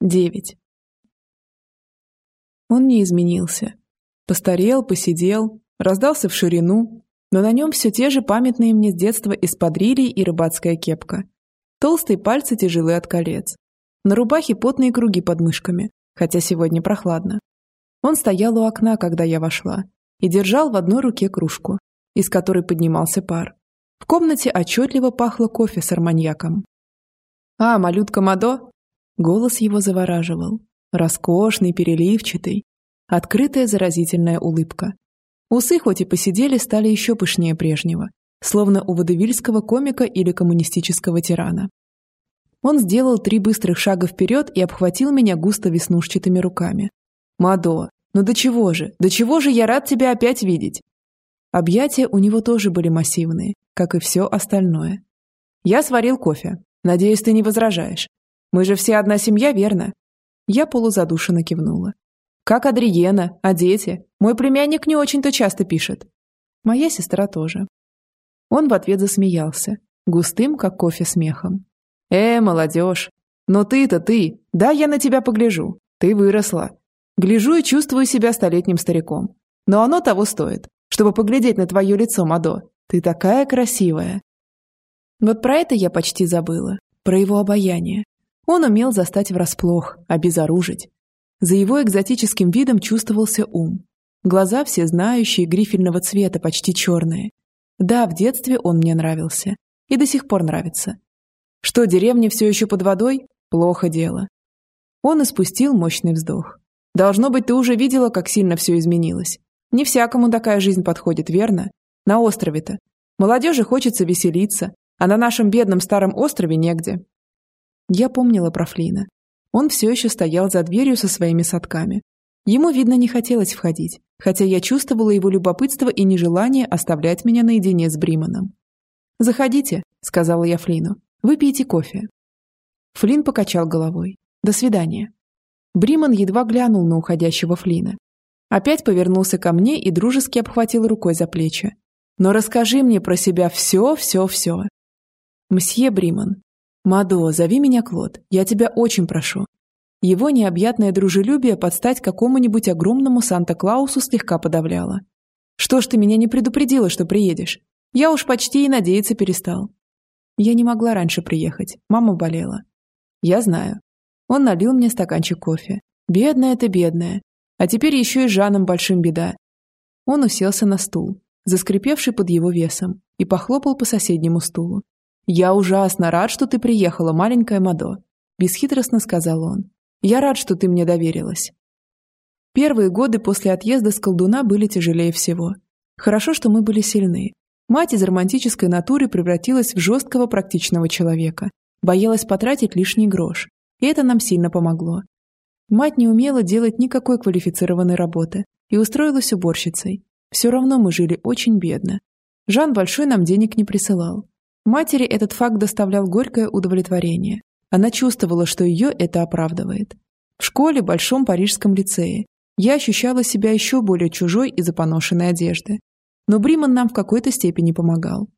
Девять. Он не изменился. Постарел, посидел, раздался в ширину, но на нем все те же памятные мне с детства эспадрильи и рыбацкая кепка. Толстые пальцы тяжелы от колец. На рубахе потные круги под мышками, хотя сегодня прохладно. Он стоял у окна, когда я вошла, и держал в одной руке кружку, из которой поднимался пар. В комнате отчетливо пахло кофе с арманьяком. «А, малютка Мадо?» Голос его завораживал. Роскошный, переливчатый. Открытая заразительная улыбка. Усы хоть и посидели, стали еще пышнее прежнего, словно у водевильского комика или коммунистического тирана. Он сделал три быстрых шага вперед и обхватил меня густо веснушчатыми руками. «Мадо, ну до чего же, до чего же я рад тебя опять видеть?» Объятия у него тоже были массивные, как и все остальное. «Я сварил кофе. Надеюсь, ты не возражаешь. Мы же все одна семья, верно?» Я полузадушенно кивнула. «Как Адриена? А дети? Мой племянник не очень-то часто пишет». Моя сестра тоже. Он в ответ засмеялся, густым, как кофе, смехом. «Э, молодежь! Но ты-то ты! Да, я на тебя погляжу. Ты выросла. Гляжу и чувствую себя столетним стариком. Но оно того стоит, чтобы поглядеть на твое лицо, Мадо. Ты такая красивая!» Вот про это я почти забыла. Про его обаяние. Он умел застать врасплох, обезоружить. За его экзотическим видом чувствовался ум. Глаза все знающие, грифельного цвета, почти черные. Да, в детстве он мне нравился. И до сих пор нравится. Что, деревня все еще под водой? Плохо дело. Он испустил мощный вздох. Должно быть, ты уже видела, как сильно все изменилось. Не всякому такая жизнь подходит, верно? На острове-то. Молодежи хочется веселиться, а на нашем бедном старом острове негде. Я помнила про Флина. Он все еще стоял за дверью со своими садками. Ему, видно, не хотелось входить, хотя я чувствовала его любопытство и нежелание оставлять меня наедине с Бриманом. «Заходите», — сказала я Флину. «Выпейте кофе». Флин покачал головой. «До свидания». Бриман едва глянул на уходящего Флина. Опять повернулся ко мне и дружески обхватил рукой за плечи. «Но расскажи мне про себя все, все, все». «Мсье Бриман, «Мадо, зови меня Клод, я тебя очень прошу». Его необъятное дружелюбие под стать какому-нибудь огромному Санта-Клаусу слегка подавляло. «Что ж ты меня не предупредила, что приедешь? Я уж почти и надеяться перестал». Я не могла раньше приехать, мама болела. «Я знаю». Он налил мне стаканчик кофе. «Бедная ты, бедная. А теперь еще и Жаном большим беда». Он уселся на стул, заскрипевший под его весом, и похлопал по соседнему стулу. «Я ужасно рад, что ты приехала, маленькая Мадо», – бесхитростно сказал он. «Я рад, что ты мне доверилась». Первые годы после отъезда с колдуна были тяжелее всего. Хорошо, что мы были сильны. Мать из романтической натуры превратилась в жесткого практичного человека. Боялась потратить лишний грош. И это нам сильно помогло. Мать не умела делать никакой квалифицированной работы и устроилась уборщицей. Все равно мы жили очень бедно. Жан большой нам денег не присылал. Матери этот факт доставлял горькое удовлетворение. Она чувствовала, что ее это оправдывает. В школе, большом парижском лицее, я ощущала себя еще более чужой из-за поношенной одежды. Но Бриман нам в какой-то степени помогал.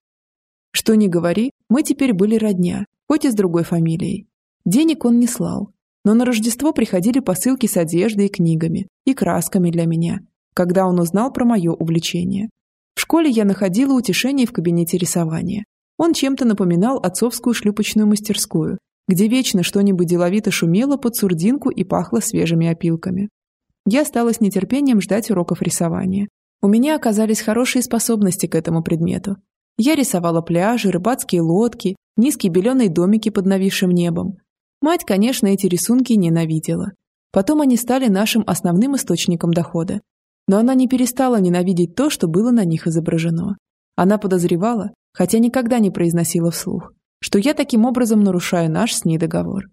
Что ни говори, мы теперь были родня, хоть и с другой фамилией. Денег он не слал, но на Рождество приходили посылки с одеждой и книгами, и красками для меня, когда он узнал про мое увлечение. В школе я находила утешение в кабинете рисования, он чем-то напоминал отцовскую шлюпочную мастерскую, где вечно что-нибудь деловито шумело под сурдинку и пахло свежими опилками. Я стала с нетерпением ждать уроков рисования. У меня оказались хорошие способности к этому предмету. Я рисовала пляжи, рыбацкие лодки, низкие беленые домики под нависшим небом. Мать, конечно, эти рисунки ненавидела. Потом они стали нашим основным источником дохода. Но она не перестала ненавидеть то, что было на них изображено. Она подозревала, хотя никогда не произносила вслух, что я таким образом нарушаю наш с ней договор.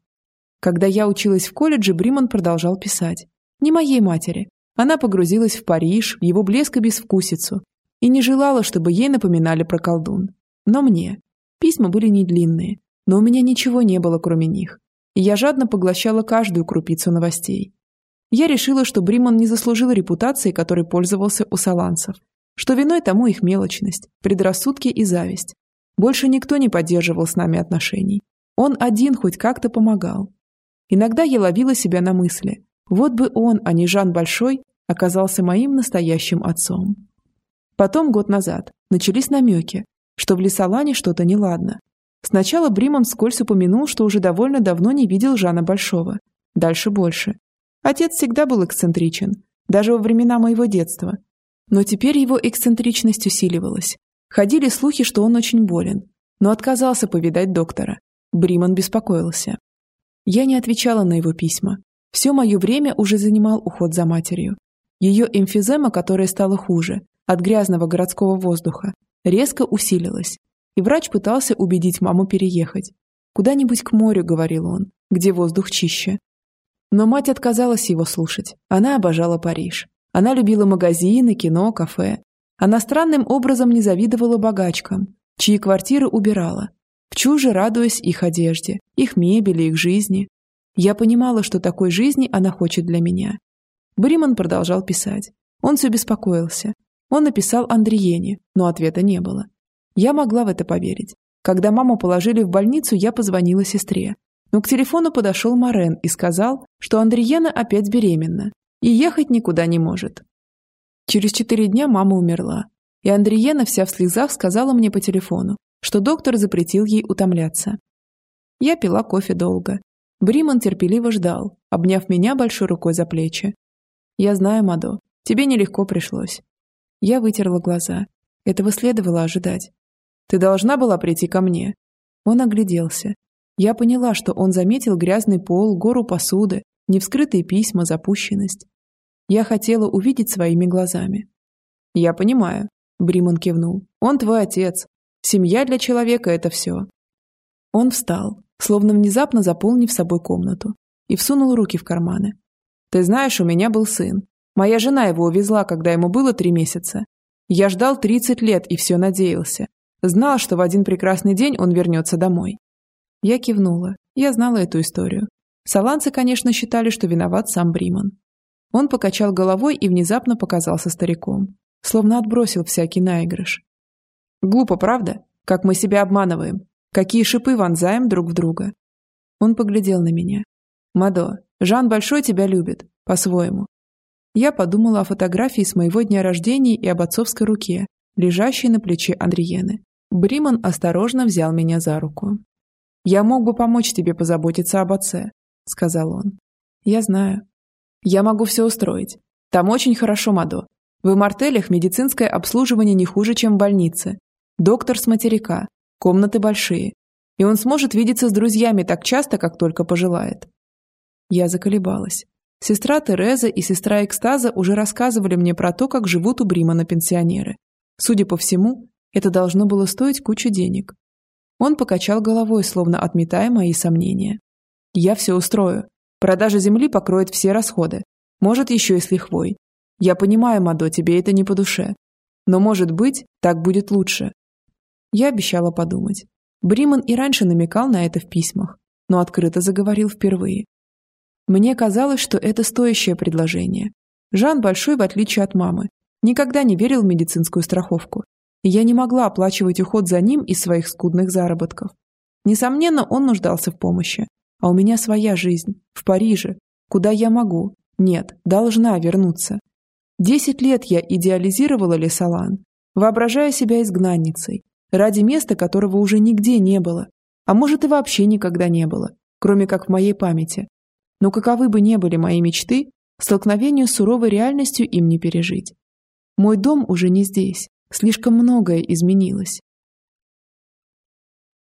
Когда я училась в колледже, Бриман продолжал писать. Не моей матери. Она погрузилась в Париж, в его блеск и безвкусицу, и не желала, чтобы ей напоминали про колдун. Но мне. Письма были не длинные, но у меня ничего не было, кроме них. И я жадно поглощала каждую крупицу новостей. Я решила, что Бриман не заслужил репутации, которой пользовался у саланцев, что виной тому их мелочность, предрассудки и зависть. Больше никто не поддерживал с нами отношений. Он один хоть как-то помогал. Иногда я ловила себя на мысли. Вот бы он, а не Жан Большой, оказался моим настоящим отцом. Потом, год назад, начались намеки, что в Лесолане что-то неладно. Сначала Бриман скользь упомянул, что уже довольно давно не видел Жана Большого. Дальше больше. Отец всегда был эксцентричен, даже во времена моего детства. Но теперь его эксцентричность усиливалась. Ходили слухи, что он очень болен, но отказался повидать доктора. Бриман беспокоился. Я не отвечала на его письма. Все мое время уже занимал уход за матерью. Ее эмфизема, которая стала хуже, от грязного городского воздуха, резко усилилась, и врач пытался убедить маму переехать. «Куда-нибудь к морю», — говорил он, — «где воздух чище». Но мать отказалась его слушать. Она обожала Париж. Она любила магазины, кино, кафе. Она странным образом не завидовала богачкам, чьи квартиры убирала, в чуже радуясь их одежде, их мебели, их жизни. Я понимала, что такой жизни она хочет для меня. Бриман продолжал писать. Он все беспокоился. Он написал Андриене, но ответа не было. Я могла в это поверить. Когда маму положили в больницу, я позвонила сестре. Но к телефону подошел Морен и сказал, что Андриена опять беременна и ехать никуда не может. Через четыре дня мама умерла, и Андриена вся в слезах сказала мне по телефону, что доктор запретил ей утомляться. Я пила кофе долго. Бриман терпеливо ждал, обняв меня большой рукой за плечи. «Я знаю, Мадо, тебе нелегко пришлось». Я вытерла глаза. Этого следовало ожидать. «Ты должна была прийти ко мне». Он огляделся. Я поняла, что он заметил грязный пол, гору посуды, невскрытые письма, запущенность. Я хотела увидеть своими глазами. «Я понимаю», — Бриман кивнул. «Он твой отец. Семья для человека — это все». Он встал, словно внезапно заполнив собой комнату, и всунул руки в карманы. «Ты знаешь, у меня был сын. Моя жена его увезла, когда ему было три месяца. Я ждал 30 лет и все надеялся. Знал, что в один прекрасный день он вернется домой. Я кивнула. Я знала эту историю. Саланцы, конечно, считали, что виноват сам Бриман. Он покачал головой и внезапно показался стариком. Словно отбросил всякий наигрыш. Глупо, правда? Как мы себя обманываем. Какие шипы вонзаем друг в друга. Он поглядел на меня. «Мадо, Жан Большой тебя любит. По-своему. Я подумала о фотографии с моего дня рождения и об отцовской руке, лежащей на плече Андриены. Бриман осторожно взял меня за руку. «Я мог бы помочь тебе позаботиться об отце», — сказал он. «Я знаю. Я могу все устроить. Там очень хорошо, Мадо. В мартелях медицинское обслуживание не хуже, чем в больнице. Доктор с материка, комнаты большие. И он сможет видеться с друзьями так часто, как только пожелает». Я заколебалась. Сестра Тереза и сестра Экстаза уже рассказывали мне про то, как живут у Бримана пенсионеры. Судя по всему, это должно было стоить кучу денег. Он покачал головой, словно отметая мои сомнения. «Я все устрою. Продажа земли покроет все расходы. Может, еще и с лихвой. Я понимаю, Мадо, тебе это не по душе. Но, может быть, так будет лучше». Я обещала подумать. Бриман и раньше намекал на это в письмах, но открыто заговорил впервые. Мне казалось, что это стоящее предложение. Жан Большой, в отличие от мамы, никогда не верил в медицинскую страховку, и я не могла оплачивать уход за ним из своих скудных заработков. Несомненно, он нуждался в помощи. А у меня своя жизнь, в Париже, куда я могу, нет, должна вернуться. Десять лет я идеализировала Лесолан, воображая себя изгнанницей, ради места, которого уже нигде не было, а может и вообще никогда не было, кроме как в моей памяти, но каковы бы ни были мои мечты, столкновению с суровой реальностью им не пережить. Мой дом уже не здесь, слишком многое изменилось.